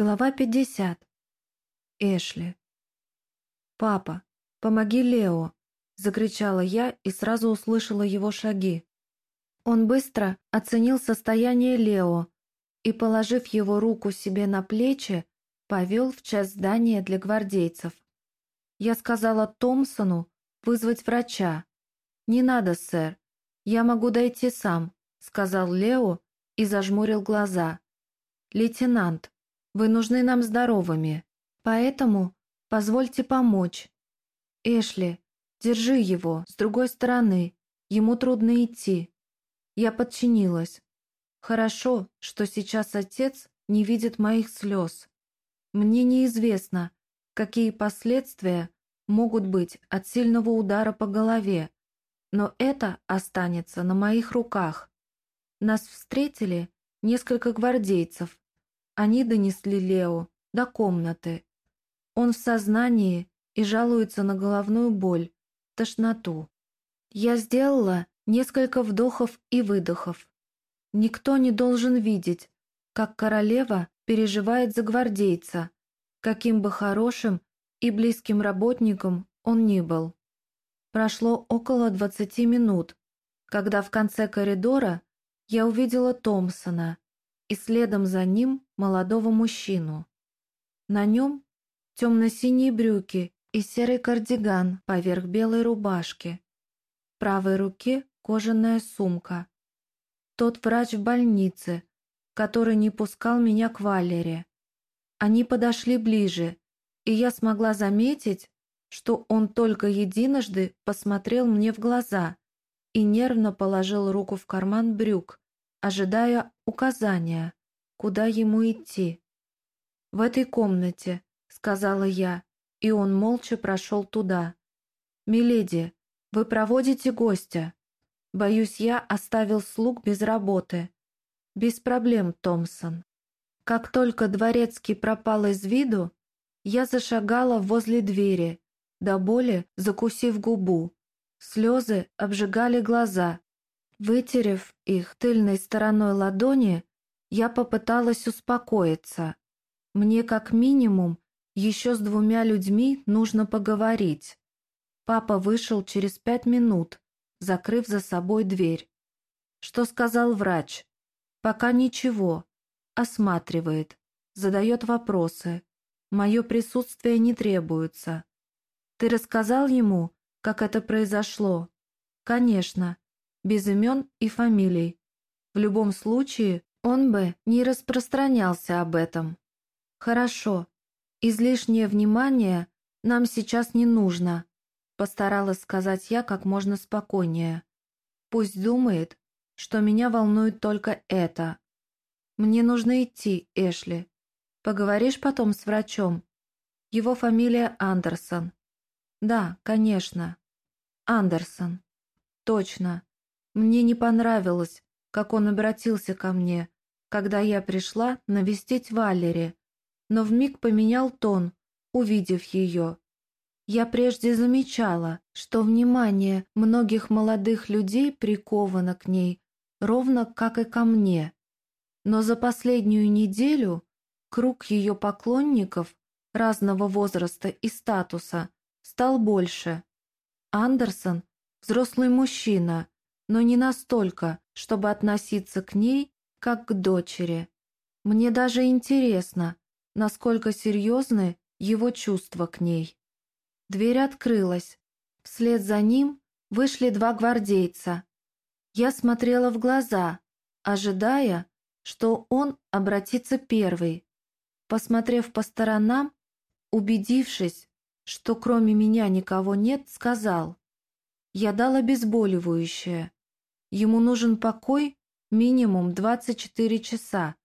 Глава 50. Эшли. «Папа, помоги Лео!» – закричала я и сразу услышала его шаги. Он быстро оценил состояние Лео и, положив его руку себе на плечи, повел в часть здания для гвардейцев. Я сказала Томпсону вызвать врача. «Не надо, сэр, я могу дойти сам», – сказал Лео и зажмурил глаза. «Лейтенант, вы нужны нам здоровыми, поэтому позвольте помочь. Эшли, держи его с другой стороны, ему трудно идти. Я подчинилась. Хорошо, что сейчас отец не видит моих слез. Мне неизвестно, какие последствия могут быть от сильного удара по голове, но это останется на моих руках. Нас встретили несколько гвардейцев, они донесли Лео до комнаты. Он в сознании и жалуется на головную боль, тошноту. Я сделала несколько вдохов и выдохов. Никто не должен видеть, как королева переживает за гвардейца, каким бы хорошим и близким работником он ни был. Прошло около двадцати минут, когда в конце коридора я увидела Томпсона и следом за ним молодого мужчину. На нем темно-синие брюки и серый кардиган поверх белой рубашки. В правой руке кожаная сумка. Тот врач в больнице, который не пускал меня к Валере. Они подошли ближе, и я смогла заметить, что он только единожды посмотрел мне в глаза и нервно положил руку в карман брюк, ожидая указания, куда ему идти. «В этой комнате», — сказала я, и он молча прошел туда. «Миледи, вы проводите гостя. Боюсь, я оставил слуг без работы». «Без проблем, Томпсон». Как только дворецкий пропал из виду, я зашагала возле двери, до боли закусив губу. Слезы обжигали глаза, Вытерев их тыльной стороной ладони, я попыталась успокоиться. Мне как минимум еще с двумя людьми нужно поговорить. Папа вышел через пять минут, закрыв за собой дверь. Что сказал врач? Пока ничего. Осматривает, задает вопросы. Мое присутствие не требуется. Ты рассказал ему, как это произошло? Конечно без имен и фамилий. В любом случае, он бы не распространялся об этом. Хорошо, излишнее внимание нам сейчас не нужно, постаралась сказать я как можно спокойнее. Пусть думает, что меня волнует только это. Мне нужно идти, Эшли. Поговоришь потом с врачом? Его фамилия Андерсон. Да, конечно. Андерсон. Точно. Мне не понравилось, как он обратился ко мне, когда я пришла навестить Валери, но вмиг поменял тон, увидев ее. Я прежде замечала, что внимание многих молодых людей приковано к ней, ровно как и ко мне. Но за последнюю неделю круг ее поклонников разного возраста и статуса стал больше. Андерсон – взрослый мужчина, но не настолько, чтобы относиться к ней как к дочери. Мне даже интересно, насколько серьезны его чувства к ней. Дверь открылась. Вслед за ним вышли два гвардейца. Я смотрела в глаза, ожидая, что он обратится первый. Посмотрев по сторонам, убедившись, что кроме меня никого нет, сказал, «Я дал обезболивающее. Ему нужен покой минимум 24 часа.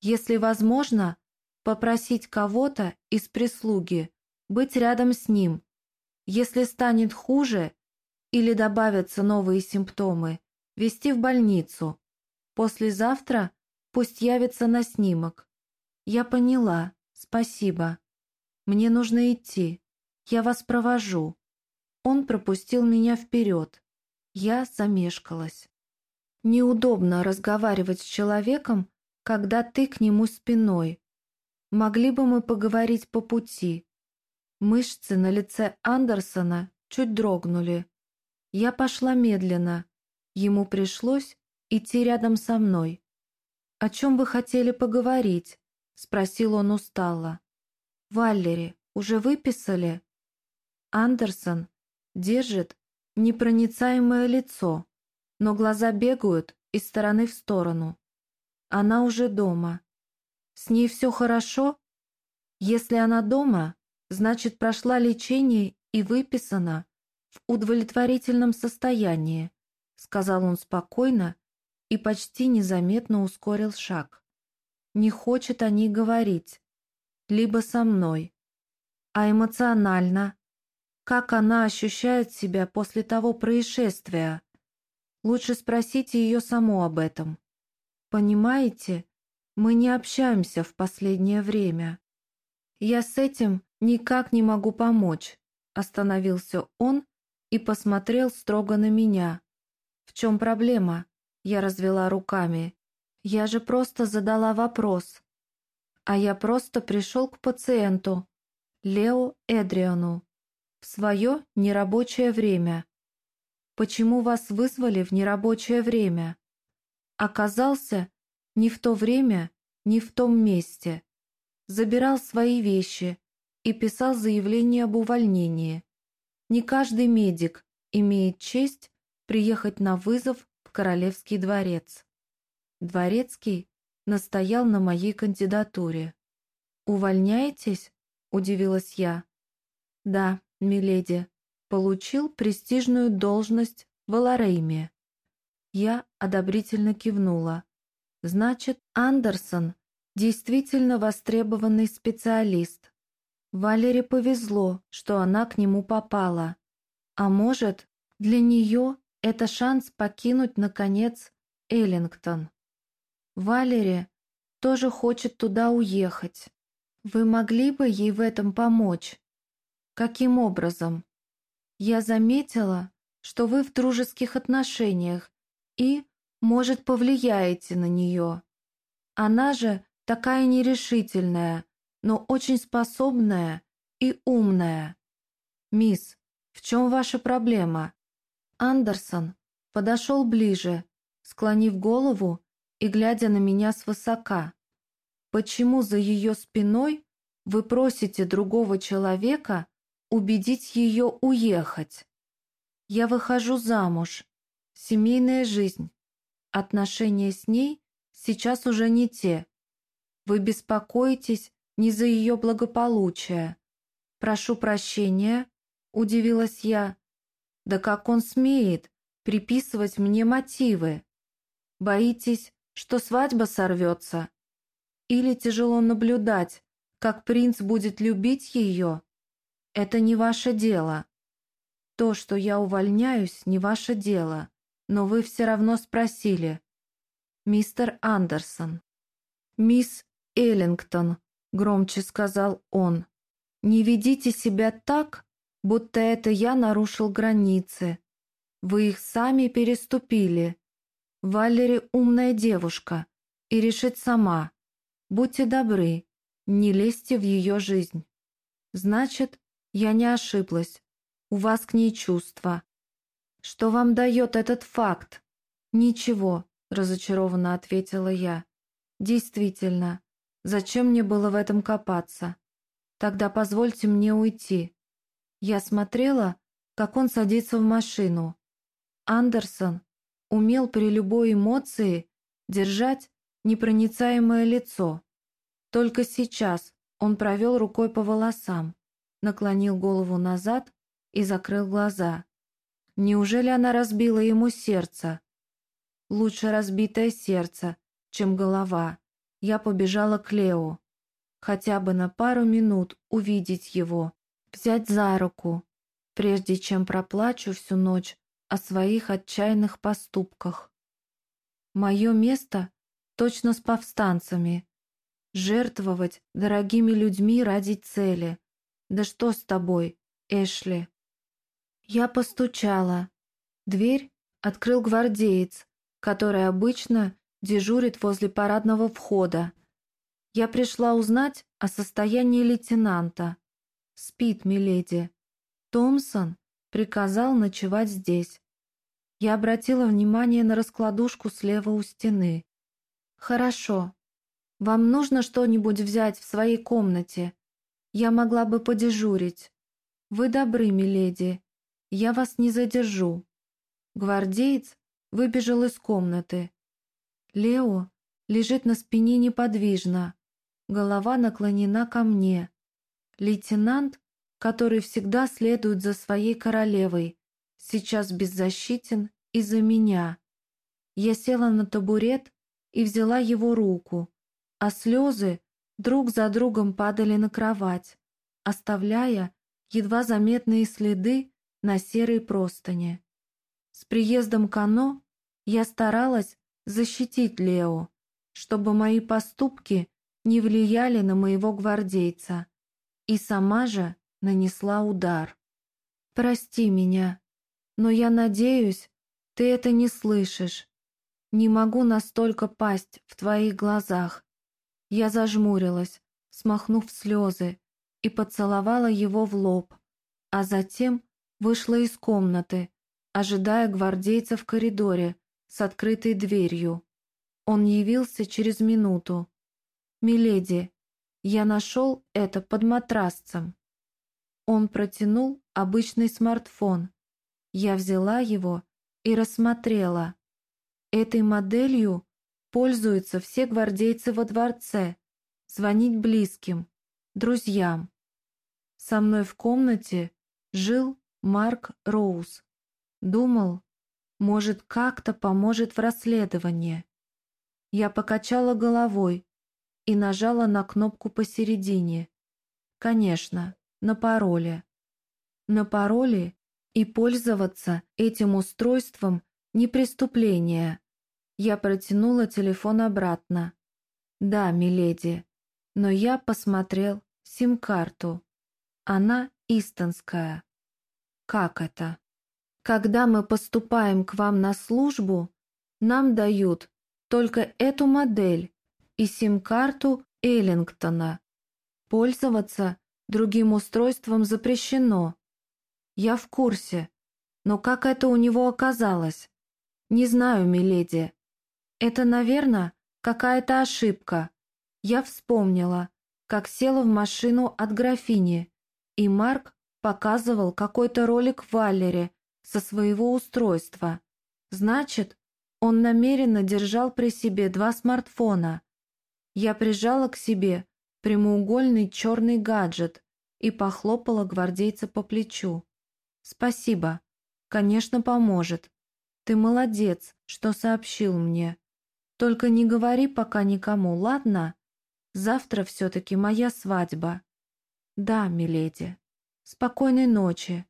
Если возможно, попросить кого-то из прислуги быть рядом с ним. Если станет хуже или добавятся новые симптомы, вести в больницу. Послезавтра пусть явится на снимок. Я поняла, спасибо. Мне нужно идти. Я вас провожу. Он пропустил меня вперед. Я замешкалась. Неудобно разговаривать с человеком, когда ты к нему спиной. могли бы мы поговорить по пути?» Мышцы на лице Андерсона чуть дрогнули. Я пошла медленно. Ему пришлось идти рядом со мной. «О чем вы хотели поговорить?» — спросил он устало. «Валлери, уже выписали?» Андерсон держит непроницаемое лицо, но глаза бегают из стороны в сторону. Она уже дома. С ней все хорошо? Если она дома, значит, прошла лечение и выписана в удовлетворительном состоянии, сказал он спокойно и почти незаметно ускорил шаг. Не хочет о ней говорить, либо со мной. А эмоционально, как она ощущает себя после того происшествия? Лучше спросите ее саму об этом. Понимаете, мы не общаемся в последнее время. Я с этим никак не могу помочь. Остановился он и посмотрел строго на меня. В чем проблема? Я развела руками. Я же просто задала вопрос. А я просто пришел к пациенту, Лео Эдриану, в свое нерабочее время. Почему вас вызвали в нерабочее время? Оказался не в то время, не в том месте. Забирал свои вещи и писал заявление об увольнении. Не каждый медик имеет честь приехать на вызов в Королевский дворец. Дворецкий настоял на моей кандидатуре. «Увольняетесь?» – удивилась я. «Да, миледи, получил престижную должность в Аларейме. Я одобрительно кивнула. Значит, Андерсон действительно востребованный специалист. Валере повезло, что она к нему попала. А может, для нее это шанс покинуть, наконец, Эллингтон. Валере тоже хочет туда уехать. Вы могли бы ей в этом помочь? Каким образом? Я заметила, что вы в дружеских отношениях и, может, повлияете на нее. Она же такая нерешительная, но очень способная и умная. Мисс, в чем ваша проблема? Андерсон подошел ближе, склонив голову и глядя на меня свысока. Почему за ее спиной вы просите другого человека убедить ее уехать? Я выхожу замуж, Семейная жизнь. Отношения с ней сейчас уже не те. Вы беспокоитесь не за ее благополучие. Прошу прощения, удивилась я. Да как он смеет приписывать мне мотивы? Боитесь, что свадьба сорвется? Или тяжело наблюдать, как принц будет любить ее? Это не ваше дело. То, что я увольняюсь, не ваше дело но вы все равно спросили. Мистер Андерсон. Мисс Эллингтон, громче сказал он. Не ведите себя так, будто это я нарушил границы. Вы их сами переступили. Валери умная девушка и решит сама. Будьте добры, не лезьте в ее жизнь. Значит, я не ошиблась. У вас к ней чувства. «Что вам дает этот факт?» «Ничего», — разочарованно ответила я. «Действительно, зачем мне было в этом копаться? Тогда позвольте мне уйти». Я смотрела, как он садится в машину. Андерсон умел при любой эмоции держать непроницаемое лицо. Только сейчас он провел рукой по волосам, наклонил голову назад и закрыл глаза. Неужели она разбила ему сердце? Лучше разбитое сердце, чем голова. Я побежала к Лео. Хотя бы на пару минут увидеть его, взять за руку, прежде чем проплачу всю ночь о своих отчаянных поступках. Мое место точно с повстанцами. Жертвовать дорогими людьми ради цели. Да что с тобой, Эшли? Я постучала. Дверь открыл гвардеец, который обычно дежурит возле парадного входа. Я пришла узнать о состоянии лейтенанта. Спит, миледи. Томпсон приказал ночевать здесь. Я обратила внимание на раскладушку слева у стены. Хорошо. Вам нужно что-нибудь взять в своей комнате? Я могла бы подежурить. Вы добры, миледи. Я вас не задержу. Гвардеец выбежал из комнаты. Лео лежит на спине неподвижно, голова наклонена ко мне. Лейтенант, который всегда следует за своей королевой, сейчас беззащитен из-за меня. Я села на табурет и взяла его руку, а слезы друг за другом падали на кровать, оставляя едва заметные следы на серой простыне. С приездом Кано я старалась защитить Лео, чтобы мои поступки не влияли на моего гвардейца, и сама же нанесла удар. «Прости меня, но я надеюсь, ты это не слышишь. Не могу настолько пасть в твоих глазах». Я зажмурилась, смахнув слезы, и поцеловала его в лоб, а затем вышла из комнаты, ожидая гвардейца в коридоре с открытой дверью. Он явился через минуту. «Миледи, я нашел это под матрасцем». Он протянул обычный смартфон. Я взяла его и рассмотрела. Этой моделью пользуются все гвардейцы во дворце. Звонить близким, друзьям. Со мной в комнате жил Марк Роуз. Думал, может, как-то поможет в расследовании. Я покачала головой и нажала на кнопку посередине. Конечно, на пароле. На пароле и пользоваться этим устройством не преступление. Я протянула телефон обратно. Да, миледи, но я посмотрел сим-карту. Она истонская. Как это? Когда мы поступаем к вам на службу, нам дают только эту модель и сим-карту Эллингтона. Пользоваться другим устройством запрещено. Я в курсе, но как это у него оказалось? Не знаю, миледи. Это, наверное, какая-то ошибка. Я вспомнила, как села в машину от графини, и Марк показывал какой-то ролик Валере со своего устройства. Значит, он намеренно держал при себе два смартфона. Я прижала к себе прямоугольный черный гаджет и похлопала гвардейца по плечу. «Спасибо. Конечно, поможет. Ты молодец, что сообщил мне. Только не говори пока никому, ладно? Завтра все-таки моя свадьба». «Да, миледи. Спокойной ночи».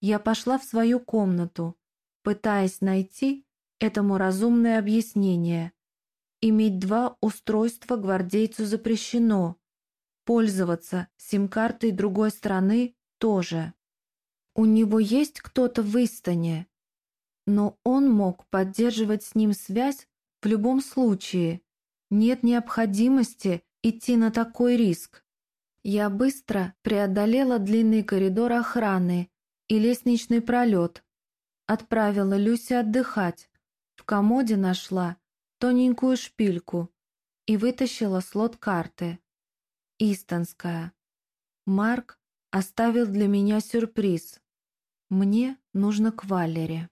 Я пошла в свою комнату, пытаясь найти этому разумное объяснение. Иметь два устройства гвардейцу запрещено. Пользоваться сим-картой другой страны тоже. У него есть кто-то в Истоне, но он мог поддерживать с ним связь в любом случае. Нет необходимости идти на такой риск. Я быстро преодолела длинный коридор охраны и лестничный пролет. Отправила Люси отдыхать. В комоде нашла тоненькую шпильку и вытащила слот карты. Истонская. Марк оставил для меня сюрприз. Мне нужно к Валере.